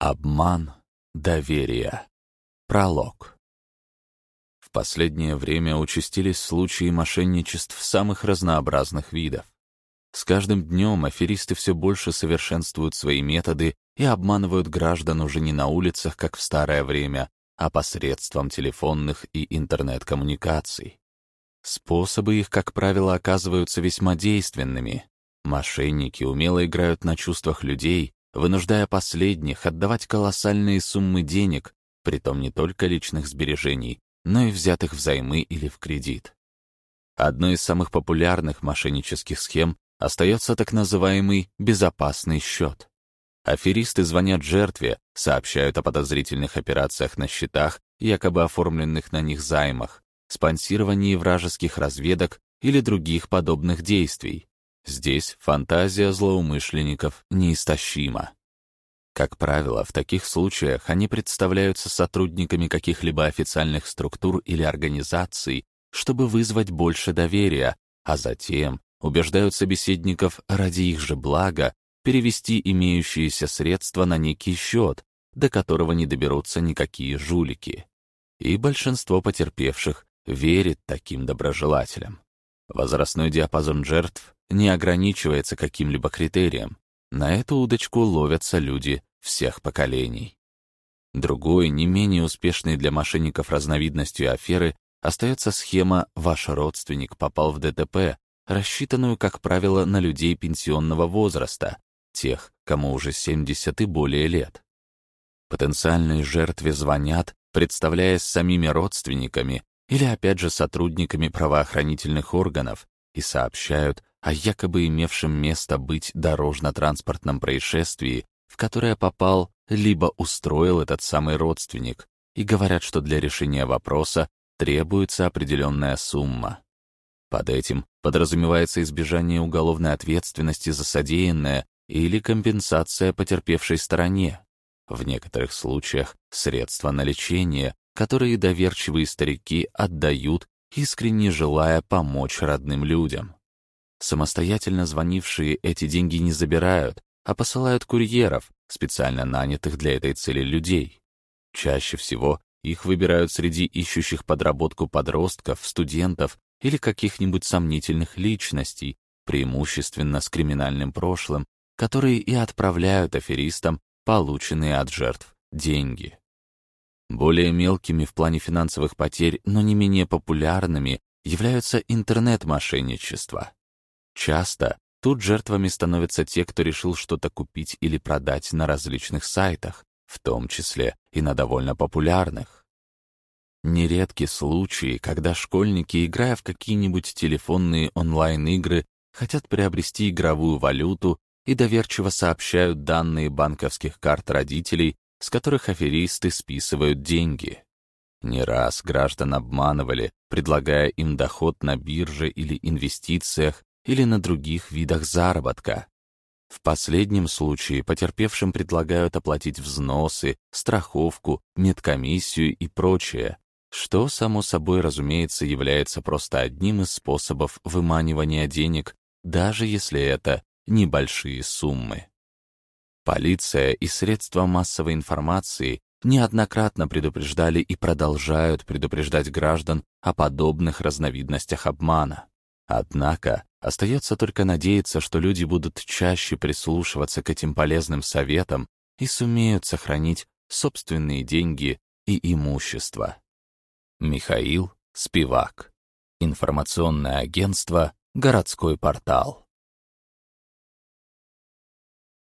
Обман доверия. Пролог. В последнее время участились случаи мошенничеств самых разнообразных видов. С каждым днем аферисты все больше совершенствуют свои методы и обманывают граждан уже не на улицах, как в старое время, а посредством телефонных и интернет-коммуникаций. Способы их, как правило, оказываются весьма действенными. Мошенники умело играют на чувствах людей вынуждая последних отдавать колоссальные суммы денег, притом не только личных сбережений, но и взятых взаймы или в кредит. Одной из самых популярных мошеннических схем остается так называемый «безопасный счет». Аферисты звонят жертве, сообщают о подозрительных операциях на счетах, якобы оформленных на них займах, спонсировании вражеских разведок или других подобных действий, Здесь фантазия злоумышленников неистощима. Как правило, в таких случаях они представляются сотрудниками каких-либо официальных структур или организаций, чтобы вызвать больше доверия, а затем убеждают собеседников ради их же блага перевести имеющиеся средства на некий счет, до которого не доберутся никакие жулики. И большинство потерпевших верит таким доброжелателям. Возрастной диапазон жертв не ограничивается каким-либо критерием. На эту удочку ловятся люди всех поколений. Другой, не менее успешной для мошенников разновидностью аферы, остается схема «Ваш родственник попал в ДТП», рассчитанную, как правило, на людей пенсионного возраста, тех, кому уже 70 и более лет. Потенциальные жертве звонят, представляясь самими родственниками или опять же сотрудниками правоохранительных органов и сообщают о якобы имевшем место быть дорожно-транспортном происшествии, в которое попал либо устроил этот самый родственник, и говорят, что для решения вопроса требуется определенная сумма. Под этим подразумевается избежание уголовной ответственности за содеянное или компенсация потерпевшей стороне. В некоторых случаях средства на лечение, которые доверчивые старики отдают, искренне желая помочь родным людям. Самостоятельно звонившие эти деньги не забирают, а посылают курьеров, специально нанятых для этой цели людей. Чаще всего их выбирают среди ищущих подработку подростков, студентов или каких-нибудь сомнительных личностей, преимущественно с криминальным прошлым, которые и отправляют аферистам полученные от жертв деньги. Более мелкими в плане финансовых потерь, но не менее популярными являются интернет-мошенничества. Часто тут жертвами становятся те, кто решил что-то купить или продать на различных сайтах, в том числе и на довольно популярных. Нередки случаи, когда школьники, играя в какие-нибудь телефонные онлайн-игры, хотят приобрести игровую валюту и доверчиво сообщают данные банковских карт родителей, с которых аферисты списывают деньги. Не раз граждан обманывали, предлагая им доход на бирже или инвестициях, или на других видах заработка. В последнем случае потерпевшим предлагают оплатить взносы, страховку, медкомиссию и прочее, что, само собой разумеется, является просто одним из способов выманивания денег, даже если это небольшие суммы. Полиция и средства массовой информации неоднократно предупреждали и продолжают предупреждать граждан о подобных разновидностях обмана. Однако остается только надеяться, что люди будут чаще прислушиваться к этим полезным советам и сумеют сохранить собственные деньги и имущество. Михаил Спивак. Информационное агентство «Городской портал».